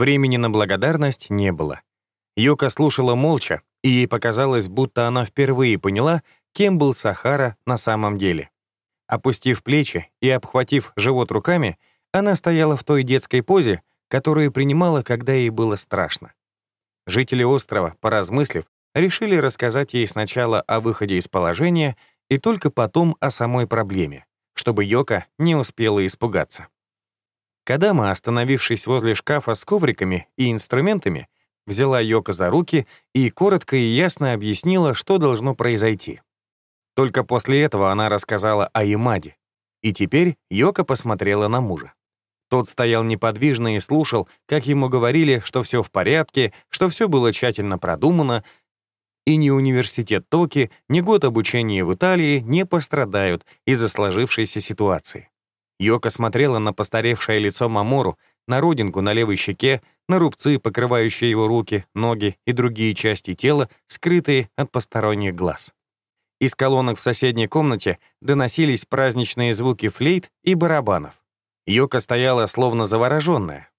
Времени на благодарность не было. Йока слушала молча, и ей показалось, будто она впервые поняла, кем был Сахара на самом деле. Опустив плечи и обхватив живот руками, она стояла в той детской позе, которую принимала, когда ей было страшно. Жители острова, поразмыслив, решили рассказать ей сначала о выходе из положения и только потом о самой проблеме, чтобы Йока не успела испугаться. Кадама, остановившись возле шкафа с ковриками и инструментами, взяла Йока за руки и коротко и ясно объяснила, что должно произойти. Только после этого она рассказала о Ямаде, и теперь Йока посмотрела на мужа. Тот стоял неподвижно и слушал, как ему говорили, что все в порядке, что все было тщательно продумано, и ни университет Токи, ни год обучения в Италии не пострадают из-за сложившейся ситуации. Йока смотрела на постаревшее лицо Мамору, на родинку на левой щеке, на рубцы, покрывающие его руки, ноги и другие части тела, скрытые от посторонних глаз. Из колонок в соседней комнате доносились праздничные звуки флейт и барабанов. Йока стояла словно завороженная.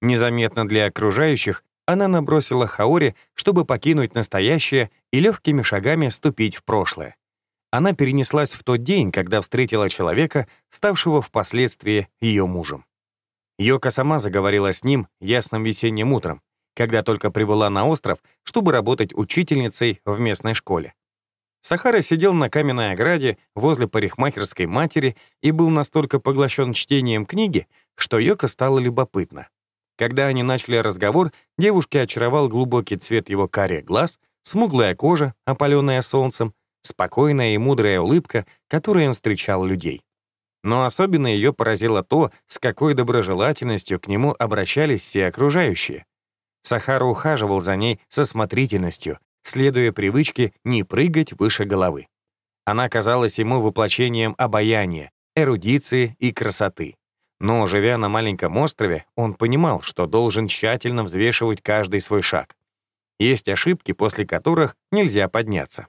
Незаметно для окружающих она набросила Хаори, чтобы покинуть настоящее и легкими шагами ступить в прошлое. Она перенеслась в тот день, когда встретила человека, ставшего впоследствии ее мужем. Йока сама заговорила с ним ясным весенним утром, когда только прибыла на остров, чтобы работать учительницей в местной школе. Сахара сидел на каменной ограде возле парикмахерской матери и был настолько поглощен чтением книги, что Йока стало любопытно. Когда они начали разговор, девушке очаровал глубокий цвет его карих глаз, смуглая кожа, опаленная солнцем, спокойная и мудрая улыбка, которой он встречал людей. Но особенно ее поразило то, с какой доброжелательностью к нему обращались все окружающие. Сахара ухаживал за ней со смотрительностью, следуя привычке не прыгать выше головы. Она казалась ему воплощением обаяния, эрудиции и красоты. Но, живя на маленьком острове, он понимал, что должен тщательно взвешивать каждый свой шаг. Есть ошибки, после которых нельзя подняться.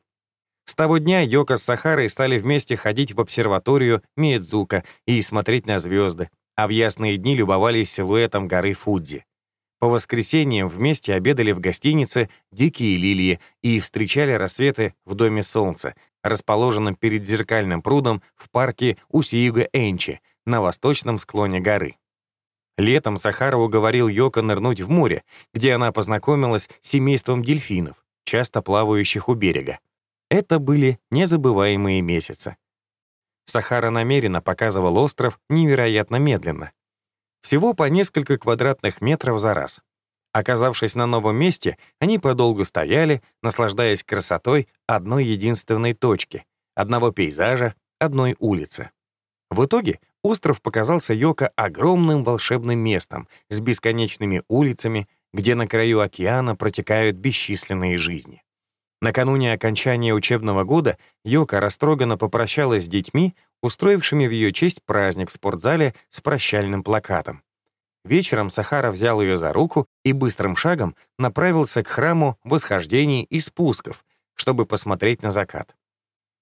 С того дня Йока с Сахарой стали вместе ходить в обсерваторию Миедзука и смотреть на звезды, а в ясные дни любовались силуэтом горы Фудзи. По воскресеньям вместе обедали в гостинице «Дикие лилии» и встречали рассветы в Доме Солнца, расположенном перед зеркальным прудом в парке Усиюга-Энчи на восточном склоне горы. Летом Сахара уговорил Йока нырнуть в море, где она познакомилась с семейством дельфинов, часто плавающих у берега. Это были незабываемые месяцы. Сахара намеренно показывал остров невероятно медленно, всего по несколько квадратных метров за раз. Оказавшись на новом месте, они подолгу стояли, наслаждаясь красотой одной единственной точки, одного пейзажа, одной улицы. В итоге остров показался Йока огромным волшебным местом с бесконечными улицами, где на краю океана протекают бесчисленные жизни. Накануне окончания учебного года Йока растроганно попрощалась с детьми, устроившими в ее честь праздник в спортзале с прощальным плакатом. Вечером Сахара взял ее за руку и быстрым шагом направился к храму восхождений и спусков, чтобы посмотреть на закат.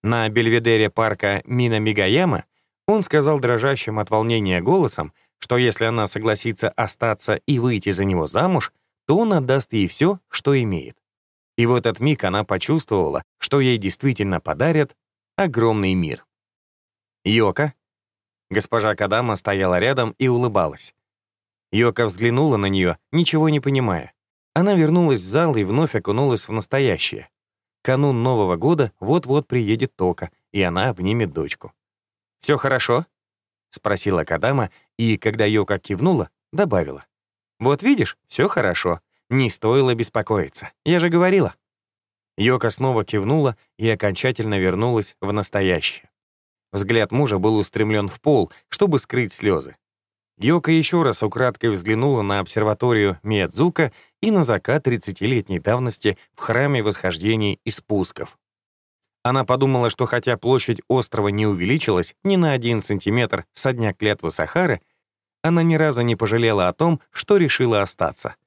На бельведере парка Мина Мигаяма он сказал дрожащим от волнения голосом, что если она согласится остаться и выйти за него замуж, то он отдаст ей все, что имеет. И в этот миг она почувствовала, что ей действительно подарят огромный мир. «Йока?» Госпожа Кадама стояла рядом и улыбалась. Йока взглянула на нее, ничего не понимая. Она вернулась в зал и вновь окунулась в настоящее. Канун Нового года вот-вот приедет Тока, и она обнимет дочку. «Все хорошо?» — спросила Кадама, и, когда Йока кивнула, добавила. «Вот видишь, все хорошо. Не стоило беспокоиться. Я же говорила». Йока снова кивнула и окончательно вернулась в настоящее. Взгляд мужа был устремлен в пол, чтобы скрыть слезы. Йока еще раз украдкой взглянула на обсерваторию Миядзука и на закат 30-летней давности в храме восхождений и спусков. Она подумала, что хотя площадь острова не увеличилась ни на один сантиметр со дня клятвы Сахары, она ни разу не пожалела о том, что решила остаться —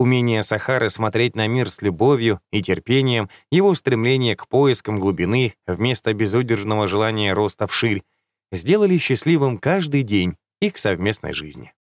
Умение Сахары смотреть на мир с любовью и терпением, его стремление к поискам глубины вместо безудержного желания роста вширь, сделали счастливым каждый день их совместной жизни.